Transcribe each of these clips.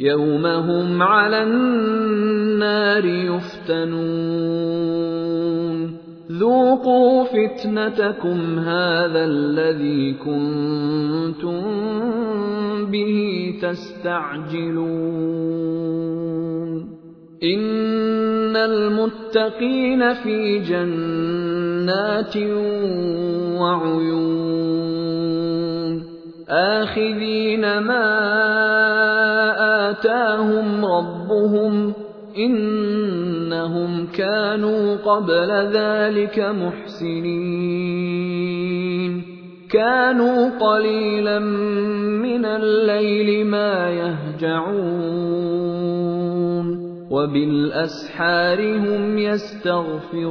يوم هم على النار يفتنون ذوقوا فتنتكم هذا الذي كنتم به تستعجلون ان المتقين في جنات وعيون اخذين ما آتاهم ربهم إنهم كانوا قبل ذلك محسنين. كانوا قليلا من الليل ما يهجعون. وبالأسحار هم يستغفرون.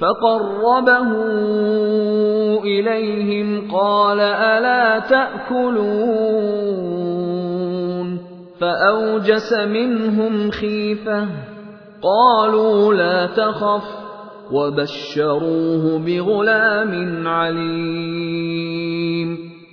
فقربه إليهم قال ألا تأكلون فأوجس منهم خيفة قالوا لا تخف وبشروه بغلام عليم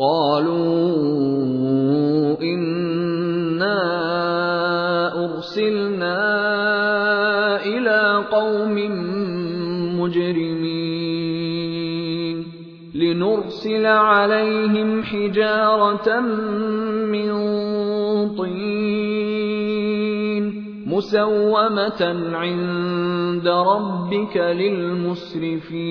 قالوا إنا أرسلنا إلى قوم مجرمين لنرسل عليهم حجارة من طين مسومة عند ربك للمسرفين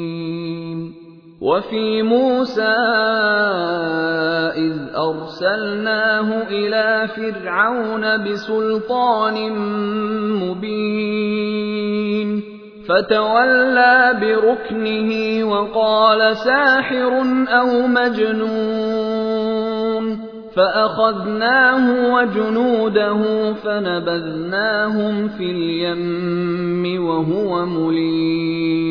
وفي موسى إذ أرسلناه إلى فرعون بسلطان مبين. فتولى بركنه وقال ساحر أو مجنون. فأخذناه وجنوده فنبذناهم في اليم وهو مليم.